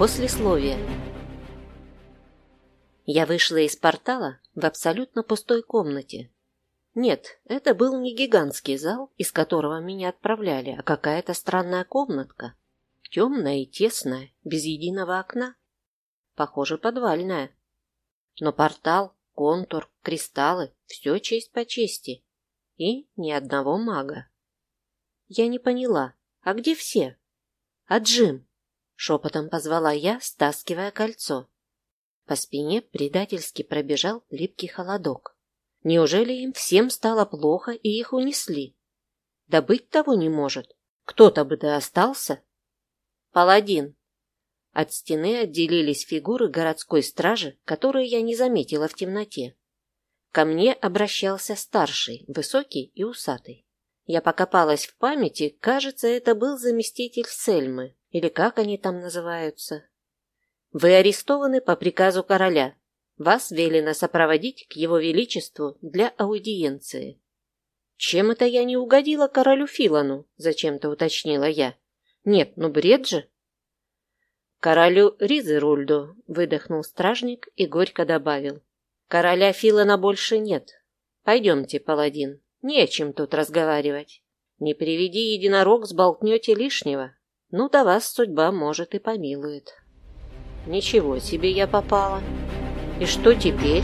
Послесловие. Я вышла из портала в абсолютно пустой комнате. Нет, это был не гигантский зал, из которого меня отправляли, а какая-то странная комнатка. Темная и тесная, без единого окна. Похоже, подвальная. Но портал, контур, кристаллы — все честь по чести. И ни одного мага. Я не поняла, а где все? А Джим? Шепотом позвала я, стаскивая кольцо. По спине предательски пробежал липкий холодок. Неужели им всем стало плохо и их унесли? Да быть того не может. Кто-то бы да остался. Паладин. От стены отделились фигуры городской стражи, которые я не заметила в темноте. Ко мне обращался старший, высокий и усатый. Я покопалась в памяти, кажется, это был заместитель Сельмы, или как они там называются. Вы арестованы по приказу короля. Вас велено сопроводить к его величеству для аудиенции. Чем это я не угодила королю Филану? Зачем-то уточнила я. Нет, ну бред же. Королю Ризерульду, выдохнул стражник и горько добавил. Короля Филана больше нет. Пойдемте, паладин, не о чем тут разговаривать. Не приведи единорог, сболтнете лишнего. Ну, до вас судьба, может, и помилует. Ничего себе я попала. И что теперь?